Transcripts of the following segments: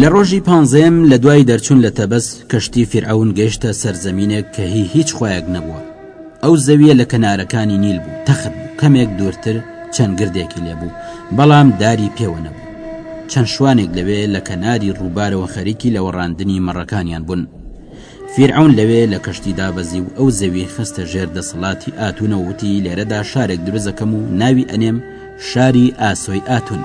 لە ڕۆژی پانزەم لە دوای دەرچوون لە تەبەس کەشتی فیرعون گەشتە سەرزەمینێک کە هی هیچ خۆیان نەبووە ئەو زەوییە لە کەنارەکانی نیل بوو تەخت بوو کەمێک دوورتر چەند گردێکی لێبوو بەڵام داری پێوە نەبوو چەند شوانێک لەوێ لە کەناری ڕووبارەوە خەریکی لە وەڕاندنی مەڕەکانیان بوون فیرعون لەوێ لە کەشتی دابەزی و ئەو زەوی خستە ژێر دەسەڵاتی ئاتونە وتی لێرەدا شارێک دروزەکەم و ناوی ئەنێم شاری ئاسۆی ئاتون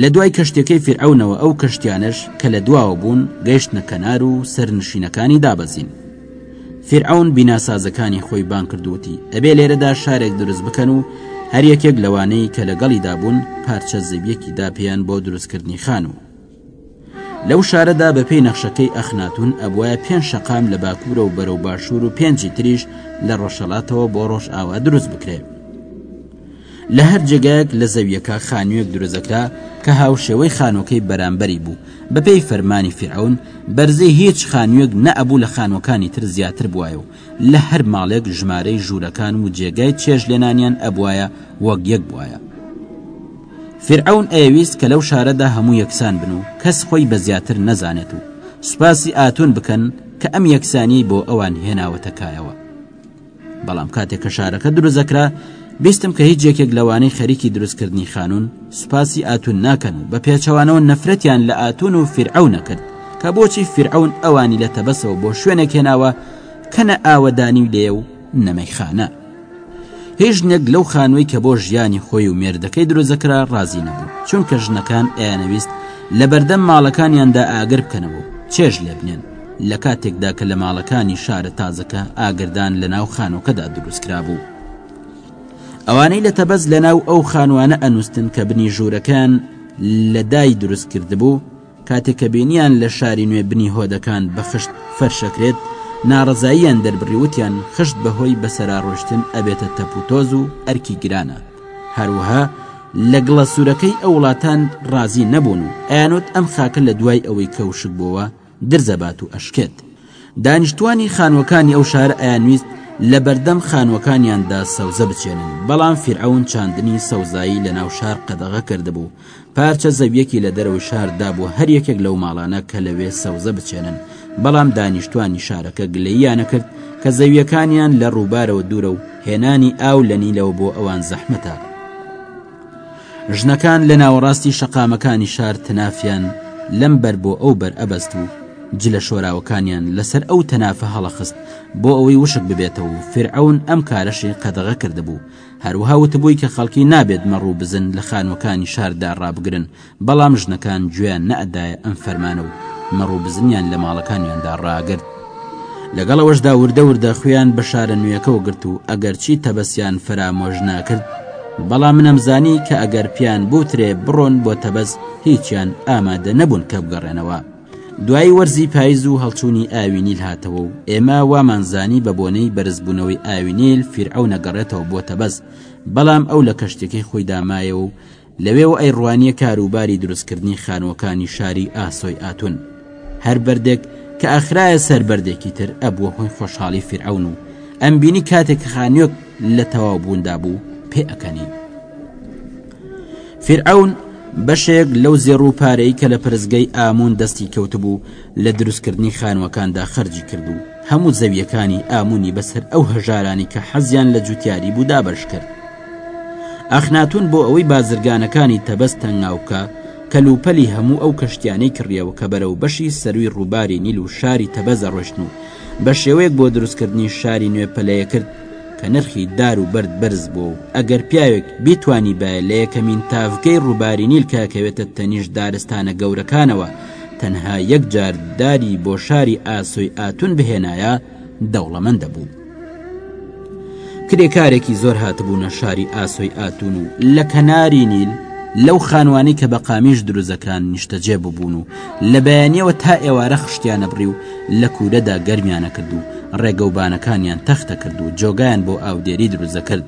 لە دوای کەشتەکەی فیرعونەوە ئەو کەشتیانەش کە لە دواوە بوون گەشتنە کەنار و سەرنشینەکانی دابەزین فیرعەون بیناسازەکانی خۆی بانگ کرد و وتی ئەبێ لێرەدا شارێک دروست بکەن و هەر یەکێک لەوانەی کە لەگەڵیدا بوون پارچە زەویەکی داپیان بۆ دروستکردنی خان و لەو شارەدا بە پێی نەخشەکەی ئەخناتون ئەبواە پێنج شەقام لە باکوورە و بەرەو باشوور و پێنجی تریش لە ڕۆژەڵاتەوە بۆ ڕۆژ ئاوا دروست بکرێت لە هەر جێگایەک لە زەوییەکە خانوویەک دروزەکرا کە هاوشێوەی خانووەکەی بەرامبەری بوو بەپێی فەرمانی فیرعەون بەرزی هیچ خانوویەک نەئەبوو لە خانووەکانی تر زیاتر بوایە و لە هەر ماڵێک ژمارەی ژوورەکان و جێگای چێژ لێنانیان ئەبوایە وەک یەک بواە فیرعەون ئەویست کە لەو شارەدا هەموو یەکسان بن و کەس خۆی بە زیاتر نەزانێت و سوپاسی ئاتون بکەن کە ئەم یەکسانی بۆ ئەوان هێناوەتە کایەوە بەڵام کاتێک کە شارەکە دروزەکرا بیستم کە هیچ یەکێک لەوانەی خەریکی دروستکردنی خانون سوپاسی ئاتون ناکەن و بە پێچەوانەوە نەفرەتیان لە ئاتون و فیرعو نەکرد کە بۆچی فیرعون ئەوانی لە تەبەسەوە بۆ شوێنێک هێناوە کەنە ئاوەدانی و لێ و نەمەیخانە هیچ ژنێک لەو خانووی کە بۆ ژیانی خۆی و مێردەکەی درۆزەکرا ڕازی نەبوو چونکە ژنەکان ئەیانەویست لە بەردەم ماڵەکانیاندا ئاگر بکەنەوە چێژ لێبنێن لە کاتێکدا کە لە ماڵەکانی شارە تازەکە ئاگردان لە ناو خانۆکەدا دروستکرا بوو. ئەوانەی لە تەبەز لە ناو ئەو خانوانە ئەنووسن کە بنی ژوورەکان لە دای دروست کرد بوو، کاتێک کە بینیان لە شاری نوێ بنی هۆدەکان بە خشت فەرشەکرێت، ناڕزاییان دەربڕیوتیان خشت بەهۆی بەسەرا ڕۆشتن ئەبێتە تەپوتۆز و ئەرکی گرانە. هەروەها لە گڵە سوورەکەی ئەو وڵاتان ڕازی نەبوون و ئەیانوت ئەم خاکە لە دوای ئەوەی کەوشک بووە درزەبات و ئەشکێت. دانیشتووانی خانووەکانی ئەو شارە ئەیانویست لە بەردەم خانووەکانیاندا سەوزە بچێنن، بەڵام فیرعەون چاندنی سەوزایی لەناو شار قەدەغە کردبوو، پارچە زەوییەکی لە دەرەوەی شار دابوو هەر یەکێک لەو ماڵانە کە لەوێ سەوزە بچێنن، بەڵام دانیشتووانی شارەکە گلەییان ئەکرد کە زەوییەکانیان لە ڕووبارەوە دوورە و هێنانی ئاو لە نیلەوە بۆ ئەوان زەحمەتە. ژنەکان لە ناوەڕاستی شەقامەکانی شار تەنافیان لەم بەر بۆ ئەو بەر ئەبەست و جلە شۆراوەکانیان لەسەر ئەو تەنافە هەڵەخست بۆ ئەوەی وشک ببێتەوە و فرعون ئەم کارەشی قەدەغە کردبوو هەروها وتبووی کە خەڵکی نابێت مەڕوو بزن لە خانوەکانی شاردا ڕابگرن بەڵام ژنەکان گوێیان نەئەدایە ئەم فەرمانە و مەڕ و بزنیان لە ماڵەکانیاندا ڕاگرت. لەگەڵ ئەوەشدا وردە وردە خوێیان بە شارە نوێیەکەوە گرت و ئەگەرچی تەبەسیان فەرامۆش ناکرد، بەڵام منەمزانی کە ئەگەر پێیان بوترێ بڕۆن بۆ تەبەس هیچیان ئامادە نەبوون کە بگەڕێنەوە. دوایی وەرزی پایز و هەڵچوونی ئاوی نیل هاتەوە و ئێمە وامانزانی بە بۆنەی بەرزبوونەوەی ئاوی نیل فیرعەون ئەگەڕێتەوە بۆ تەبەس، بەڵام ئەو لە کەشتیەکەی خۆیدا مایەوە و لەوێوە ئەی ڕوانیە کار و باری دروستکردنی خانووەکانی شاری ئاسۆی ئاتون هەر بەردێک کە ئەخرایە سەر بەردێکی تر ئەبووە هۆی خۆشحاڵی فرعون و ئەم بینی کاتێک خانیۆک لە تەواو بووندا بوو پێ ئەەکەنی فرعون بەشێک لەو زێڕ و پارەی کە لە پرزگەی ئامون دەستی کەوتبوو لە دروستکردنی خانوەکاندا خەرجی کردو هەموو زەویەکانی ئامونی بەسەر ئەو هەژارانی کە حەزیان لە جوتیاری بوودا بەش کرد ئەخناتون بۆ ئەوەی بازرگانەکانی تەبەس تەنگاو بکا، کەلوپەلی هەموو ئەو کەشتیانەی کڕیەوە کە بەرەو بەشی سەرووی ڕووباری نیل و شاری تەبەز ئەڕۆشتن و بە شێوەیەک بۆ دروستکردنی شاری نوێ پەلەیە کرد کە نرخی دار و بەرد بەرز بووە و ئەگەر پیاوێک بیتوانیبایە لە یەکەمین تاڤگەی ڕووباری نیل کە ئەکەوێتە تەنیشت دارستانە گەورەکانەوە تەنها یەک جار داری بۆ شاری ئاسۆی ئاتون بهێنایە دەوڵەمەند دەبوو. کرێکارێکی زۆر هاتبوونە شاری ئاسۆی ئاتون و لە کەناری نیل لەو خانوانی کە بە قامیش دروزەکان نیشتەجێ ببوون و لە بەیانیەوە تا ئێوارە خشتیانە بڕی و لە کوورەدا گەرمیانە کرد و ڕێگەوبانەکانیان تەختە کرد و جۆگایان بۆ ئاودێری دروزەکرد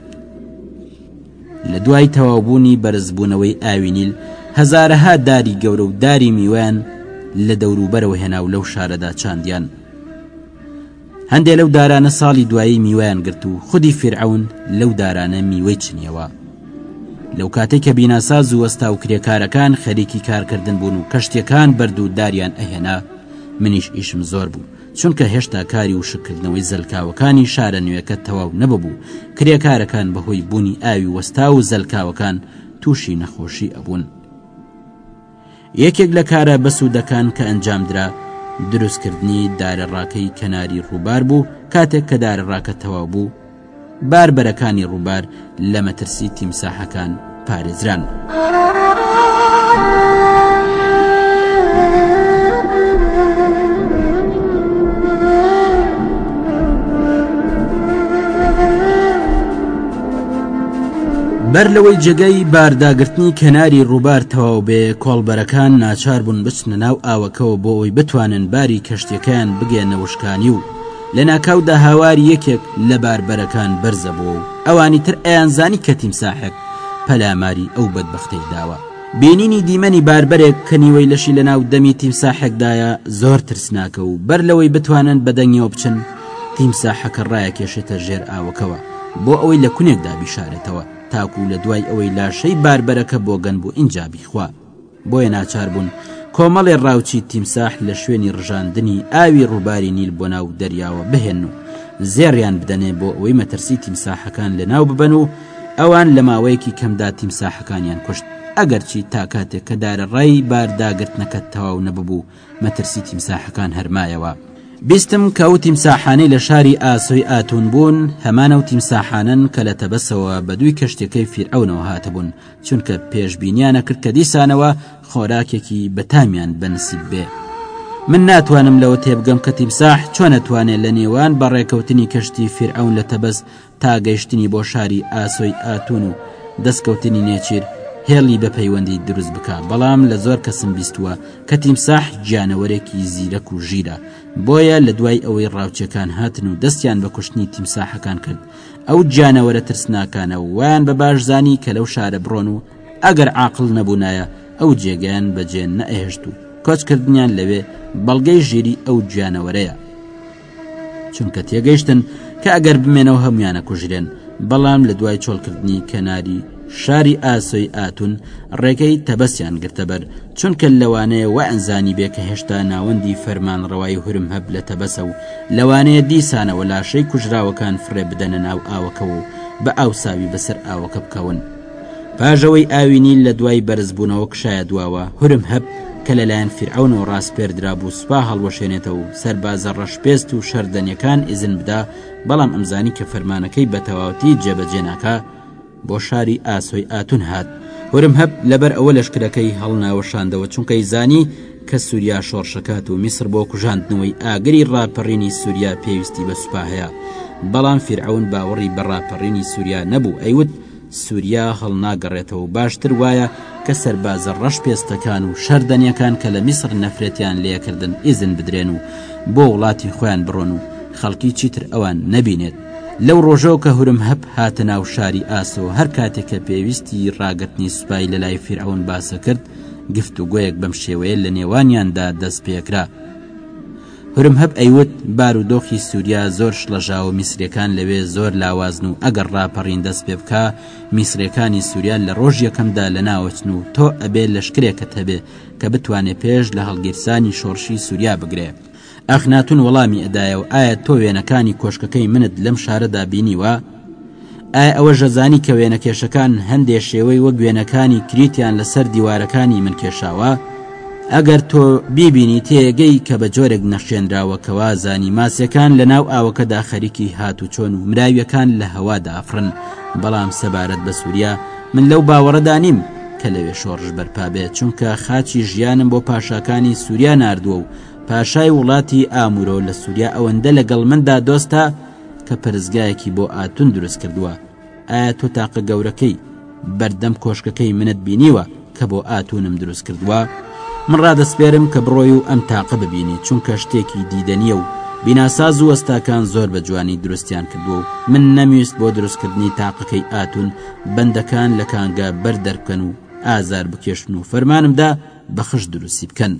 لە دوای تەوابوونی بەرزبوونەوەی ئاوینیل هەزارەها داری گەورە و داری میوان لە دەوروبەرەوە هێنا و لەو شارەدا چاندیان هەندێ لەو دارانە ساڵی دوایی میوەیان گرت و خودی فیرعون لەو دارانە میوەی چنیەوە لەو کاتێک کە بیناساز و وەستا و کرێکارەکان خەریکی کارکردن بوون و کەشتەکان بەرد و داریان ئەهێنا منیش ئیشم زۆر بوو چونکە هێشتا کاری و شکردنەوەی زەلکاوەکانی شارە نوێەکە تەواو نەببوو کرێکارەکان بەهۆی بوونی ئاوی وەستا و زەلکاوەکان تووشی نەخۆشی ئەبوون یەکێک لە کارە بەسوودەکان کە ئەنجامدرا دروستکردنی دارە ڕاکەی کەناری ڕووبار بوو کاتێک کە دارە ڕاکە تەواو بوو باربەرەکانی ڕووبار لە مەترسی تیمساحەکان پارێزران. بەر لەوەی جێگای بارداگرتنی کەناری ڕووبار تەواو بێ کۆڵبەرەکان ناچار بوون بچنە ناو ئاوەکەەوە بۆ ئەوی بتوانن باری کەشتەکەیان بگەێنە وشکانی و لە ناکاودا هاوار یەکێک لە باربەرەکان بەرزە بوو و ئەوانی تر ئەیانزانی کە تیم ساحێک پەلاماری ئەو بەدبختەی داوە بینینی دیمەنی باربەرێک کە نیوەی لەشی لە ناو دەمی تیم ساحێکدایە زۆر ترسناکە و بەر لەوەی بتوانن بەدەنگیەوە بچن تیمساحەکە ڕایەکێشێتە ژێر ئاوەکەوە بۆ ئەوەی لە کونێکدا بیشارێتەوە تاکوو لە دوای ئەوەی لاشەی باربەرەکە بۆگەن بوو ئینجا بیخوا بۆیە ناچار بوون کۆمەڵێ ڕاوچی تیمساح لە شوێنی ڕژاندنی ئاوی ڕووباری نیل بۆ ناو دەریاوە بهێن و زێڕیان بدەنێ بۆ ئەوەی مەترسی تیمساحەکان لە ناو ببەن و ئەوان لە ماوەیەکی کەمدا تیمساحەکانیان کوشت ئەگەرچی تا کاتێک کە دارە ڕای بارداگرتنەکە تەواو نەببوو و مەترسی تیمساحەکان هەر مایەوە. بیستم کە ئەو تیمساحانەی لە شاری ئاسۆی ئاتون بوون، هەمان ئەو تیمساحانەن کە لە تەبەسەوە بە دووی کەشتیەکەی فیرعەونەوە هاتبوون، چونکە پێشبینیان ئەکرد کە دیسانەوە خۆراکێکی بەتامیان بەنسیب بێ. من ناتوانم لەوە تێبگەم کە تیمساح چۆن ئەتوانێ لە نێوان بەڕێکەوتنی کەشتی فیرعەون لە تەبەس تا گەیشتنی بۆ شاری ئاسۆی ئاتون و دەستکەوتنی نێچیر هێڵی بە پەیوەندی دروست بکە بەڵام لە زۆر کەسم بیستووە کە تیمساح گیانەوەرێکی زیرەک و ژیرە بۆیە لە دوای ئەوەی ڕاوچەکان هاتن و دەستیان بە کوشتنی تیمساحەکان کرد ئەو گیانەوەرە ترسناکانە و وایان بە باش زانی کە لەو شارە بڕۆن و ئەگەر عاقل نەبوونایە ئەو جێگەیان بەجێ نەئەهێشت و کۆچکردنیان لەوێ بەڵگەی ژیری ئەو گیانەوەرەیە چونکە تێگەیشتن کە ئەگەر بمێنەوە هەمویانە کوژرێن بەڵام لە دوای چۆڵکردنی کەناری شاری ئاسۆی ئاتون ڕێگەی تەبەسیان گرتەبەر چونکە لەوانەیە وە ئەنزانی بێ کە هێشتا ناوەندی فەرمان ڕەوای هورم هەب لە تەبەسە و لەوانەیە دیسانەوە لاشەی کوژراوەکان فڕێ بدەنە ناو ئاوەکە و بە ئاوساوی بەسەر ئاوەکە بکەون پاش ئەوەی ئاوی نیل لە دوای بەرزبوونەوە کشایە دواوە، هورمهەب کە لەلایەن فیرعەونەوە ڕاسپێردرابوو سوپا هەڵوەشێنێتەوە و سەربازە ڕەشپێست و شەردەنییەکان ئیزن بدا، بەڵام ئەمزانی کە فەرمانەکەی بە تەواوەتی جێبەجێ ناکا، بۆ شاری ئاسۆی ئاتون هات. هورمهەب لەبەر ئەوە لەشکرەکەی هەڵناوەشاندەوە، چونکەی زانی کە سووریا شۆڕشەکات و میسڕ بۆ کوژاندنەوەی ئاگری ڕاپەڕینی سووریا پێویستی بە سوپا هەیە، بەڵام فیرعەون باوەڕی بە ڕاپەڕینی سووریا نەبوو، ئەیوت، سوریا هەڵناگەڕێتەوە و باشتر وایە کە سەربازە ڕەش پێستەکان و شەردەنیەکان کە لە میسڕ نەفرەتیان لێکردن ئیزن بدرێن و بۆ وڵاتی خۆیان بڕۆن و خەڵکی چیتر ئەوان نەبینێت لەو ڕۆژەوە کە هورم هەب هاتە ناو شاری ئاسۆ هەر کاتێک کە پێویستی ڕاگرتنی سوپای لە لای فیرعون باسە کرد گفت و گویەک بەم شێوەیە لە نێوانیاندا دەست پێکرا هرم هەب ئەیوت بار و دۆخی سوریا زۆر شڵەژاوە میسریەکان لەوێ زۆر لاوازن و ئەگەر ڕاپەڕین دەست پێ بکا میسریەکانی سوریا لە ڕۆژ یەکەمدا لە ناوەچن و تۆ ئەبێ لەشکرێکەت هەبێ کە بتوانێ پێش لە هەڵگیرسانی شۆڕشی سوریا بگرێ ئەخناتون وەڵامی ئەدایەوە ئایا تۆ وێنەکانی کۆشکەکەی منت لەم شارەدا بینیوە؟ ئایا ئەوەش ئەزانی کە وێنەکێشەکان هەندێ شێوەی وەک وێنەکانی کریتیان لەسەر دیوارەکانی من کێشاوە؟ ئەگەر تۆ بیبینی تێگەی کە بە جۆرێک نەخشێنراوەکەوا زانی ماسیەکان لە ناو ئاوەکەدا خەریکی هات و چۆن و مراویەکان لە هەوا دافڕن بەڵام سەبارەت بە سووریا من لەو باوەڕەدا نیم کە لەوێ شۆڕش بەرپا بێت چونکە خاچی ژیانم بۆ پاشاکانی سووریا نردووە و پاشای وڵاتی ئامورۆ لە سووریا ئەوەندە لەگەڵ مندا دۆستە کە پەرستگایەکی بۆ ئاتون دروست کردووە ئایا تۆ تاقە گەورەکەی بەردەم کۆشکەکەی منت بینیوە کە بۆ ئاتونم دروست کردووە من ڕادەسپێرم کە بڕۆی و ئەم تاقە ببینی چونکە شتێکی دیدەنیە و بیناساز و وەستاکان زۆر بە جوانی دروستیان کردووە و من نەمویست بۆ دروستکردنی تاقەکەی ئاتون بەندەکان لە کانگا بەر دەربکەن و ئازار بکێشن و فەرمانمدا بەخش دروستی بکەن.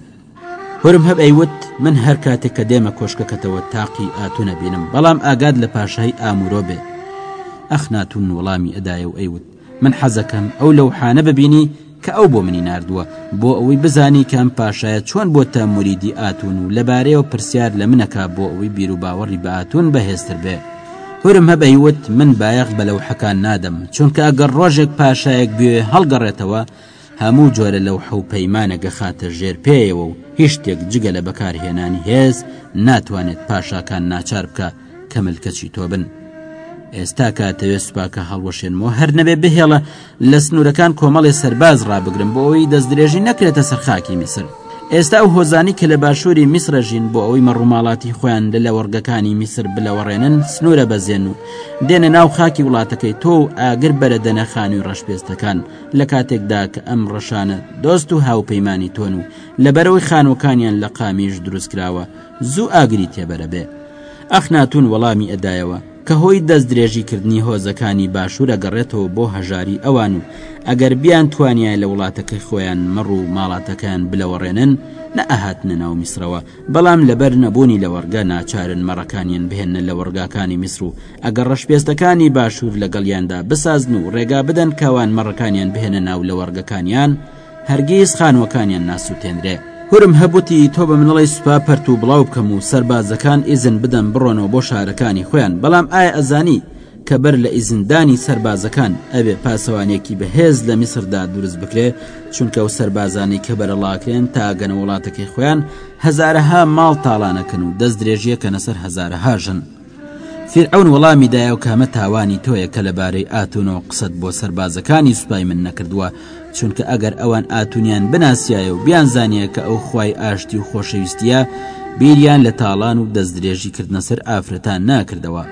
هورم هەب ئەی وت من هەر کاتێک کە دێمە کۆشکەکەتەوە تاقی ئاتون ئەبینم بەڵام ئاگاد لە پاشای ئامورۆ بێ ئەخناتون وەڵامی ئەدایە و ئەیوت من حەزەکەم ئەو لەو حانە ببینی کە ئەو بۆ منی نردووە بۆ ئەوەی بزانی کام پاشایە چۆن بۆ تە مریدی ئاتون و لەبارەیەوە پرسیار لە منەکە بۆ ئەوەی بیر و باوەڕی باتون بەهێزتر بێ هورم هەبەیوت من بایەخ بە لەو حەکان نادەم چونکە ئەگەر ڕۆژێک پاشایەک بێ هەڵگەڕێتەوە هەموو جۆرە لەوحە و پەیمانە گەخاتە ژێر پێیەوە و هیچ شتێک جگە لە بەکارهێنانی هێز ناتوانێت پاشاکان ناچار بکە کە ملکەچی تۆ بن. ئێستا کاتەوێت سوپاکە هەڵوەشێنمەوە هەر نەبێ بهێڵە لە سنوورەکان کۆمەڵی سەرباز ڕابگرم بۆ ئەوی دەستدرێژی نەکرێتە سەر خاکی میسر. ئێستا ئەو هۆزانی کە لە باشووری میسرەژین بۆ ئەوەی مەڕووماڵاتی خۆیان لە لەوەڕگەکانی میسر بلەوەڕێنن سنوورە بەزێن و دێنە ناو خاکی وڵاتەکەی تۆ و ئاگر بەرە دەنە خانووی ڕەشپێستەکان لە کاتێکدا کە ئەم ڕەشانە دۆست و هاوپەیمانانی تۆن و لەبەرەوەی خانوەکانیان لە قامیش دروستکراوە زوو ئاگری تێبەرە بێ ئەخناتون وەڵامی ئەدایەوە کە هۆی دەست درێژی کردنی هۆزەکانی باشوورە گەڕێتەوە بۆ هەژاری ئەوان و ئەگەر بیان توانیای لە وڵاتەکەی خۆیان مەڕ و ماڵاتەکەیان بلەوەڕێنن نە ئەهاتنە ناو میسرەوە بەڵام لەبەر نەبوونی لەوەڕگە ناچارن مەڕەکانیان بهێنە لە وەڕگاکانی میسر و ئەگەر ڕەشپێستەکانی باشوور لەگەڵیاندا بسازن و ڕێگا بدەن کاوان مەڕەکانیان بهێنە ناو لەوەڕگەکانیان هەرگیز خانووەکانیان ناسووتێنرێ. هورم هەب وتی، تۆ بە منڵی سوپا پەرت و بڵاو بکەم و سەربازەکان ئیزن بدەم بڕۆنەوە بۆ شارەکانی خۆیان، بەڵام ئایا ئەزانی کە بەر لە ئیزندانی سەربازەکان ئەبێ پاسەوانێکی بەهێز لە میسردا دروست بکرێ، چونکە ئەو سەربازانەی کە بەرەڵاکرێن تا ئەگەنە وڵاتەکەی خۆیان هەزارەها ماڵ تاڵانەکەن و دەستدرێژیەکەنە سەر هەزارەها ژن. فیرعەون وەڵامی دایەوە کە ئەمە تاوانی تۆیە کە لەبارەی ئاتونەوە قسەت بۆ سەربازەکانی سوپای من نەکردووە چونکە ئەگەر ئەوان ئاتونیان بناسیایە و بیان زانیە کە ئەو خوای ئاشتی و خۆشەویستیە بیریان لە تاڵان و دەستدرێژی کردنە سەر ئافرەتان ناکردەوە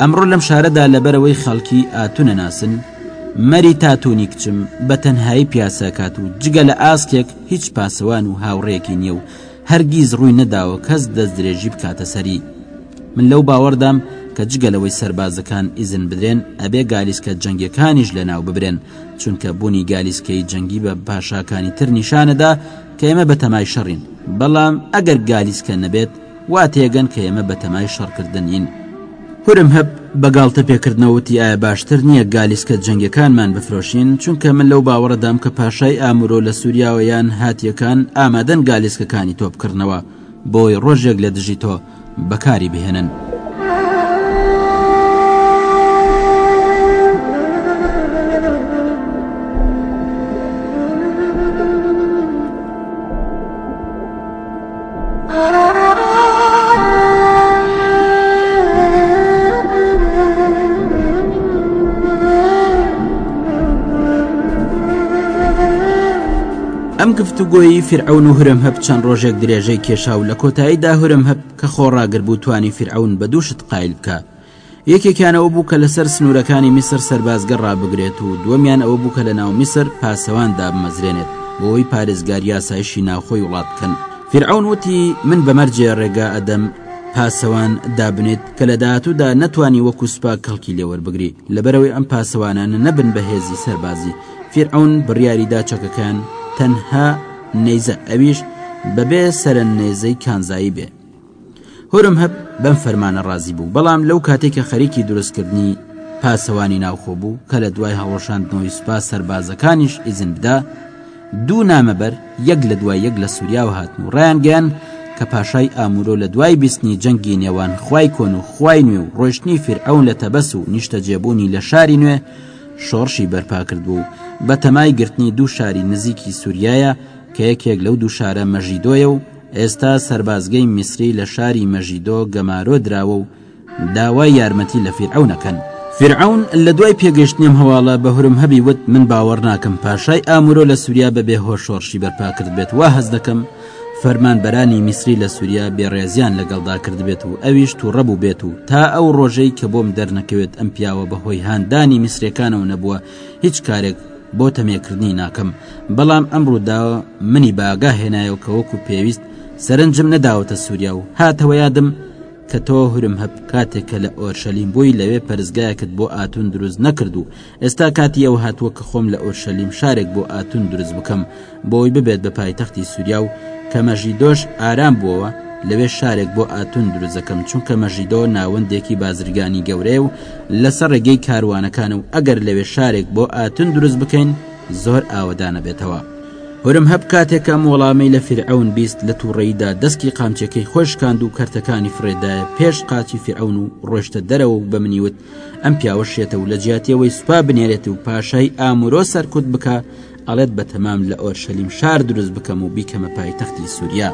ئەمڕۆ لەم شارەدا لەبەرەوەی خەڵکی ئاتونە ناسن مەری تاتونی کچم بە تەنهایی پیاساکات و جگە لە ئاسکێک هیچ پاسەوان و هاوڕێکی نییە و هەرگیز ڕووی نەداوە کەس دەستدرێژی بکاتە سەری. من لەو باوەڕدام کە جگە لەوەی سەربازەکان ئیزن بدرێن ئەبێ گالیسکە جەنگیەکانیش لەناو ببرێن چونکە بونی گالیسکەی جەنگی بە پاشاکانی تر نیشانەدا کە ئێمە بەتەمای شەڕین بەڵام ئەگەر گالیسکە نەبێت وا تێگەن کە ئێمە بەتەمای شەڕکردنین هورم هەب بە گاڵتە پێکردنەوە وتی ئایا باشتر نییە گالیسکە جەنگەکانمان بفرۆشین چونکە من لەو باوەڕدام کە پاشای ئامرۆ لە سووریاوە یان هاتیەکان ئامادەن گالیسکەکانی تۆ بکڕنەوە بۆی ڕۆژێک لە دژی تۆ بەکاری بهێنن. ئەم گفتوگۆیی فرعون و هرم هەب چەند ڕۆژێک درێژەی کێشا و لە کۆتاییدا هرم هەب کە خۆڕاگر بوو توانی فرعون بە دووشت قایل بکە یەکێکیان ئەوە بوو کە لەسەر سنوورەکانی میسر سەربازگە ڕابگرێت و دووەمیان ئەوە بوو کە لە ناو میسر پاسەوان دابمەزرێنێت بۆی پارێزگار یاسایشی ناوخۆی وڵات بکەن فرعون وتی من بەمەرجێ ڕێگا ئەدەم پاسەوان دابنێت کە لە داهاتوودا نەتوانی وەکو سوپا کەڵکی لێوەربگری لەبەرەوەی ئەم پاسەوانانە نەبن بە هێزی سەربازی فرعون بڕیاریدا چەکەکان تەنها نەیزە ئەویش بەبێ سەرە نێزەی کانزایی بێ هۆرەمهەب بەم فەرمانە ڕازی بوو بەڵام لەو کاتێک کە خەریکی دروستکردنی پاسەوانی ناوخۆ بوو کە لە دوای هەڵۆشاندنەوەی سوپا سەربازەکانیش ئیزن بدا دوو نامەبەر یەک لە دوای یەک لە سووریاوە هاتن و ڕایانگەیان کە پاشای ئامورۆ لە دوای بیستنی جەنگی نێوان خی کۆن و خی نوێ و ڕۆشتنی فیرعون لە تەبەس و نیشتەجێبوونی لە شاری نوێ شۆڕشی بەرپا کردبوو و بە تەمای گرتنی دوو شاری نزیکی سووریایە کە یەکێک لەو دوو شارە مەژیدۆیە و ئێستا سەربازگەی میسری لە شاری مەژیدۆ گەمارۆ دراوە و داوای یارمەتی لە فیرعەون ئەکەن. فیرعەون لە دوای پێگەیشتنی ئەم هەواڵە بە هورمهەبی وت، من باوەڕ ناکەم پاشای ئامورۆ لە سوریا بە بێ هۆش شۆڕشی بەرپا کردبێت، وا هەست دەکەم فەرمانبەرانی میسری لە سوریا بێڕێزییان لەگەڵدا کردبێت و ئەویش تووڕە بووبێت و تا ئەو ڕۆژەی کە بۆم دەرنەکەوێت ئەم پیاوە بە هۆی هاندانی میسرییەکانەوە نەبووە هیچ کارێک بۆ تەمێکردنی ناکەم بەڵام ئەم ڕووداوە منی باگا هێنایەوە کە وەکو پێویست سەرنجم نەداوەتە سووریا و هاتەوە یادم کە تۆ هورم هەب کاتێک کە لە ئۆرشەلیم بووی لەوێ پەرزگایەکت بۆ ئاتون دروست نەکرد و ئێستا کاتی ئەوە هاتووە کە خۆم لە ئۆرشەلیم شارێک بۆ ئاتون دروست بکەم بۆی ببێت بە پایتەختی سووریا و کە مەژیدۆش ئارام بووەوە لەوێ شارێک بۆ ئاتون دروزەکەم چونکە مەژیدۆ ناوەندێکی بازرگانی گەورەیە و لەسەر ڕێگەی کاروانەکان و ئەگەر لەوێ شارێک بۆ ئاتون دروست بکەین زۆر ئاوەدانەبێتەوە هەرم هەب کاتێکم وەڵامی لە فرعون بیست لە تووڕیدا دەستکی قامچەکەی خۆشکاند و کەرتەکانی فرێدایە پێش قاچی فرعون و ڕۆشتە دەرەوە و بە منیوت ئەم پیاوە شێتە و لە جیاتیەوەی سوپا بنێرێت و پاشای ئامورۆ سەرکوت بکە ئەڵێت بە تەمام لە ئۆرشەلیم شار دروست بکەم و بیکەمە پایتەختی سووریا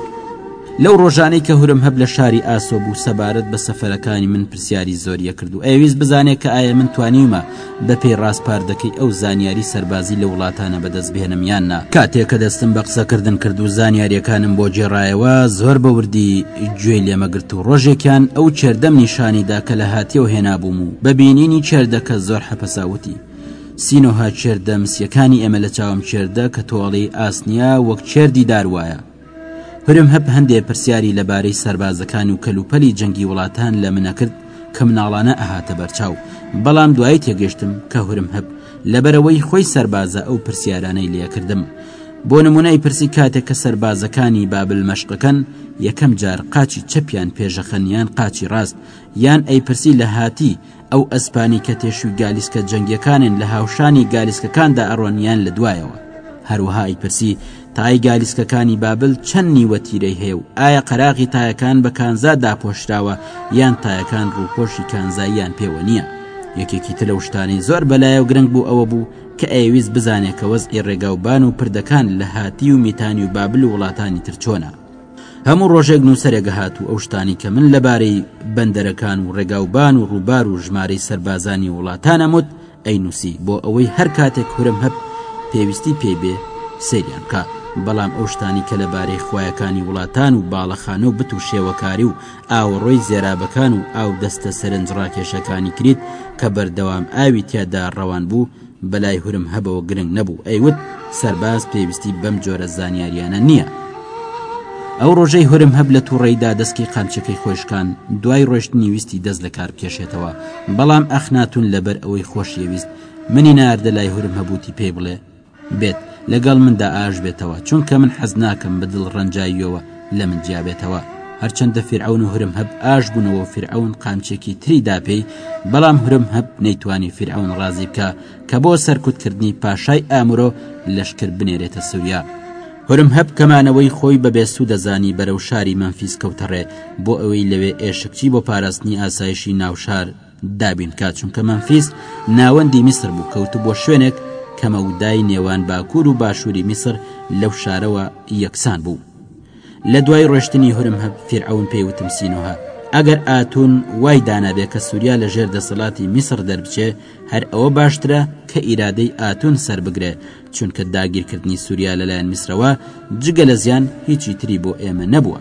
لەو ڕۆژانەی کە هورم هەب لە شاری ئاسۆ بوو سەبارەت بە سەفەرەکانی من پرسیاری زۆریە کرد و ئەویست بزانێت کە ئایا من توانیومە بەپێی ڕاستپاردەکەی ئەو زانیاری سەربازی لە وڵاتانە بەدەست بێنم یان نا کاتێک کە دەستم بە قسەکردن کرد و زانیاریەکانم بۆ جێڕایەوە زۆر بە وردی گوێ لێمەگرت و ڕۆژێکیان ئەو چێردەم نیشانیدا کە لە هاتیەوە هێنابووم و بە بینینی چێردەکە زۆر حەپەساوتی سینۆهە چێردە مسیەکانی ئێمە لە چاوم چێردە کە تۆڵی ئاسنیا وەک چێردی دار وایە هرم هەپ هەندێ پرسیاری لەبارەی سەربازەکان و کەلوپەلی جەنگی وڵاتان لە منەکرد کە مناڵانە ئەهاتە بەرچاو بەڵام دوایی تێگەشتم کە هورم هەب لەبەرەوەی خۆی سەربازە ئەو پرسیارانەی لێکردم بۆ نمونای پرسی کاتێک کە سەربازەکانی بابل مەشقەکەن یەکەم جار قاچی چەپیان پێشەخەنیان قاچی ڕاست یان ئەی پرسی لە هاتی ئەو ئەسپانی کە تێشووی گالیسکە جەنگیەکانن لە هاوشانی گالیسکەکاندا ئەڕۆن یان لە دوایەوە هەروەها ئیپرسی تای گالیسکەکانی بابل چەند نیوە تیرەی هەیە و ئایا قەراغی تایەکان بە کانزا داپۆشراوە یان تایەکان ڕووپۆشی کانزاییان پێوە نییە یەکێکی تر لەو شتانەی زۆر بەلایە و گرنگ بوو ئەوە بوو کە ئەیویست بزانێت کە وەزعی ڕێگاوبان و پردەکان لە هاتی و میتانی و بابل و وڵاتانی تر چۆنە هەموو ڕۆژێک نووسەرێک ئەهات و ئەو شتانی کە من لەبارەی بەندەرەکان و ڕێگاوبان و ڕووبار و ژمارەی سەربازانی وڵاتان ئەموت ئەی نووسی بۆ ئەوەی هەر کاتێک هورم هەب پێویستی پێی بێ سریان بکە بەڵام ئەو شتانی کە لەبارەی خویەکانی وڵاتان و باڵەخانە و بت و شێوەکاری و ئاوەڕۆی زێرابەکان و ئاو دەستە سەرنج ڕاکێشەکانی کریت کە بەردەوام ئاوی تیادا ڕەوان بوو بەلای هورم هەبەوە گرنگ نەبوو ئەیوت سەرباز پێویستی بەم جۆرە زانیاریانە نییە ئەو ڕۆژەی هورم هەب لە تووڕێیدا دەستکی قامچەکەی خۆشکان دوای ڕۆشتنی ویستی دەست لە کار بکێشێتەوە بەڵام ئەخناتون لەبەر ئەوەی خۆشیەویست منی ناردە لای هورم هەبووتی پێی بڵێ بێت لەگەڵ مندا ئاش بێتەوە چونکە من حەز ناکەم بە دڵ ڕەنجاییەوە لەمن جیابێتەوە هەرچەندە فیرعون و هرم هەب ئاش بوونەوە فیرعون قامچێکی تری داپێی بەڵام هرم هەب نەیتوانی فیرعون ڕازی بکە کە بۆ سەرکوتکردنی پاشای ئامرۆ لەشکر بنێرێتە سووریا هرم هەب کەمانەوەی خۆی بە بێسوو دەزانی بەرەو شاری مەمفیس کەوتەڕێ بۆ ئەوەی لەوێ ئێشکچی بۆ پاراستنی ئاسایشی ناوشار دابین بکات چونکە مەمفیس ناوەندی میسر بوو کەوتبووە شوێنێک کە مەودای نێوان باکوور و باشووری میسر لەو شارەوە یەکسان بوو لە دوای ڕۆشتنی هورم هەب فیرعون پێیوتم سینۆها ئەگەر ئاتون وای دانابێ کە سووریا لە ژێر دەسەڵاتی میسر دەربچێ هەر ئەوە باشترە کە ئیرادەی ئاتون سربگرێ چونکە داگیرکردنی سووریا لەلایەن میسرەوە جگە لە زیان هیچی تری بۆ ئێمە نەبووە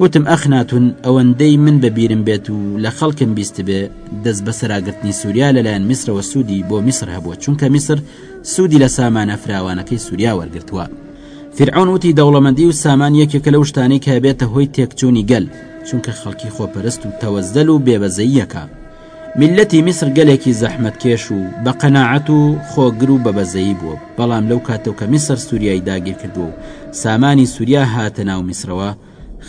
وتم ئەخناتون ئەوەندەی من بەبیرم بێت و لە خەڵکم بیست بێ دەست بە سەراگرتنی سووریا لەلایەن میسرەوە سوودی بۆ میسر هەبووە چونکە میسر سوودی لە سامانە فراوانەکەی سووریا وەرگتووە فرعون وتی دەوڵەمەندی و سامان یەکێکە لەو شتانی کە بێتە هۆی تێکچوونی گەل چونکە خەڵکی خۆپەرست و تەوەزەل و بێبەزەیەکە میللەتی میسر گەلێکی زەحمەتکێش و بە قەناعەت و خۆگر و بە بەزەیی بووە بەڵام لەو کاتەو کە میسر سووریای داگیر کردووە و سامانی سووریا هاتە ناو میسرەوە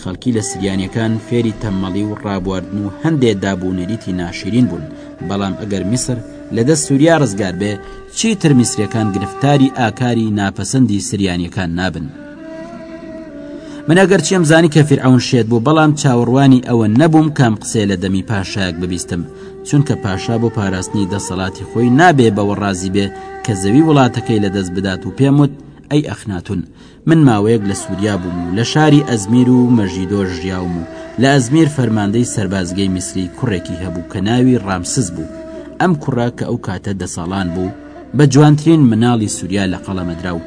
خەڵکی لە سریانیەکان فێری تەمەڵی و ڕابواردن و هەندێ دابونەریتی ناشیرین بوون بەڵام ئەگەر میسر لە دەست سووریا ڕزگار بێ چیتر میسریەکان گرفتاری ئاکاری ناپەسەندی سریانیەکان نابن. من ئەگەر چێم زانی کە فرعون شێت بوو بەڵام چاوەڕوانی ئەوە نەبووم کام قسێ لە دەمی پاشایەک ببیستم چونکە پاشا بۆ پاراستنی دەسەڵاتی خۆی نابێ بەوە ڕازی بێ کە زەوی وڵاتەکەی لەدەست بدات و پێم وت ئەی ئەخناتون من ماوەیەک لە سووریا بووم و لە شاری ئەزمیر و مەژیدۆر ژیاوم و لە ئەزمیر فەرماندەی سەربازگەی میسری کوڕێکی هەبوو کە ناوی ڕامسز بوو ئەم کوڕە کە ئەو کاتە دەساڵان بوو بە جوانترین مناڵی سووریا لە قەڵەمەدرا و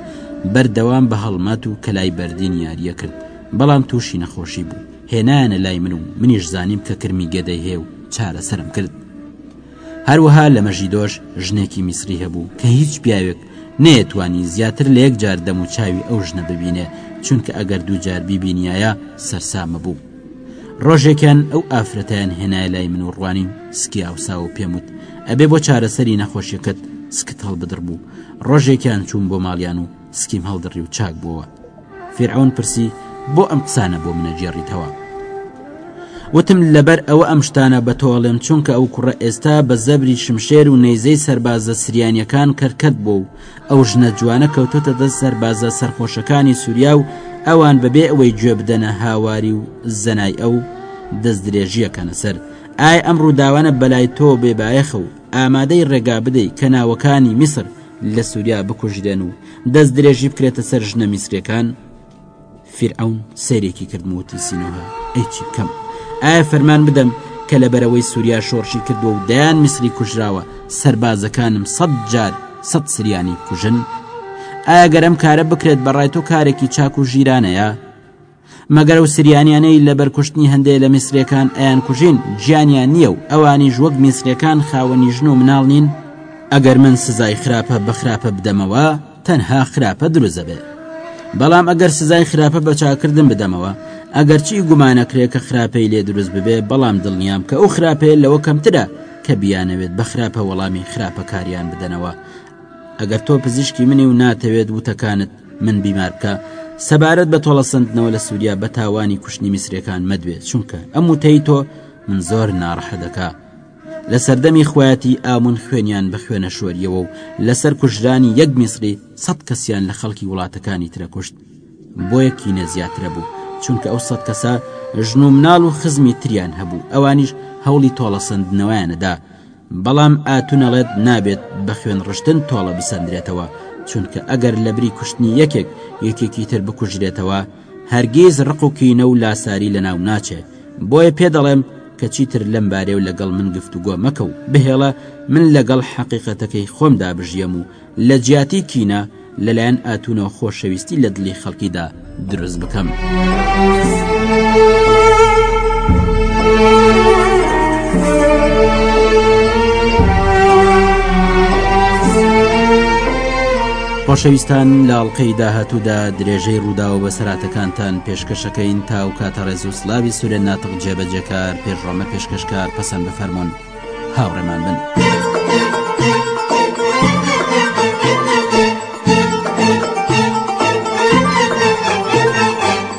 بەردەوام بە هەڵمەت و کەلای بەردین یاریە کرد بەڵام تووشی نەخۆشی بوو هێنایانە لای من و منیش زانیم کە کرمی گەدەی هەیە و چارەسەرم کرد هەروەها لە مەژی دۆش ژنێکی میسری هەبوو کە هیچ پیاوێک نەیەتوانی زیاتر لە یەک جار دەم و چاوی ئەو ژنە ببینێ چونکە ئەگەر دوو جار بیبینایە سەرسامە بوو ڕۆژێکیان ئەو ئافرەتیان هێنای لای من و ڕوانیم سکی ئاوسا و پێم وت ئەبێ بۆ چارەسەری نەخۆشیەکەت سکت هەڵبدڕ بوو ڕۆژێکیان چوون بۆ ماڵیان و سکیم هەڵدڕی و چاک بووە فێرعون پرسی بۆ ئەم قسانە بۆ منە جێڕیتەوە وتم لەبەر ئەوە ئەم شتانە بە تۆڵێم چونکە ئەو کوڕە ئێستا بە زەبری شمشێر و نەیزەی سەربازە سریانیەکان کەرکەت بوو و ئەو ژنە جوانە کەوتۆتە دەست سەربازە سەرخۆشەکانی سووریا و ئەوان بەبێ ئەوەی گوێ بدەنە هاواری و زەنای ئەو دەست درێژیەکەنە سەر ئای ئەم ڕووداوانە بەلای تۆ بێبایەخە و ئامادەی ڕێگا بدەی کە ناوەکانی میسر لە سووریا بکوژرێن و دەست درێژی بکرێتە سەر ژنە میسرەکان فیرعەون سەیرێکی کردم وتی سینۆها ئەی چی بکەم ئایا فەرمان بدەم کە لە بەرەوەی سووریا شۆڕشی کردو و دەیان میسری کوژراوە سربازەکانم سەد جار سەد سریانی کوژن ئاگەرم کارە بکرێت بەڕای تۆ کارێکی چاک و ژیرانەیە مەگەر و سریانیانەی لە بەرکوشتنی هەندێک لە میسرەکان ئەیان کوژین گیانیان نییە و ئەوانیش وەک میسرەکان خاوەنی ژن و مناڵ نین ئەگەر من سزای خراپە بە خراپە بدەمەوە تەنها خراپە دروست دەبێت بەڵام ئەگەر سزای خراپە بە چاکردن بدەمەوە ئەگەرچی گومانەکرێت کە خراپەی لێ دروست ببێ بەڵام دڵنیام کە ئەو خراپەیە لەوە کەمترە کە بیانەوێت بە خراپە وەڵامی خراپەکاریان بدەنەوە ئەگەر تۆ پزیشکی منی و ناتەوێت وتەکانت من بیمار بکە سەبارەت بە تۆڵەسەندنەوە لە سووریا بە تاوانی کوشتنی میسرەکان مەدوێت چونکە ئەم وتەی تۆ من زۆر ناڕەحە دەکا لە سەردەمی خویەتی ئامون خوێنیان بە خوێنە شۆریەوە و لەسەر کوژرانی یەک میسری سەد کەسیان لە خەڵکی وڵاتەکانی ترە کوشت بۆیە کینە زیاترە بوو چونکە ئەو سەد کەسە ژن و مناڵ و خزمی تریان هەبوو ئەوانیش هەوڵی تۆڵەسەندنەوەیانەدا بەڵام ئاتونەڵێت نابێت بە خوێن ڕشتن تۆڵە بسەندرێتەوە چونکە ئەگەر لە بری کوشتنی یەکێک یەکێکی تر بکوژرێتەوە هەرگیز ڕق و کینە و لاساری لەناو ناچێ بۆیە پێ دەڵێم کە چیتر لەم بارەی و لەگەڵ من گفتوگۆ مەکە و بهێڵە من لەگەڵ حەقیقەتەکەی خۆمدا بژیەم و لە جیاتی کینە لەلایەن ئاتونەوە خۆشەویستی لە دلی خەڵکیدا دروست بکەم. خۆشەویستان لە ئەڵلقەی داهاتوودا درێژەی ڕووداوە بە سراتەکانتان پێشکەشەکەین تا و کاتە ڕێز و سلاوی سورێن ناتق جێبەجێکار پێشڕۆمە پێشکەشکار پەسەند بفەرمونون هاوڕێمان بن.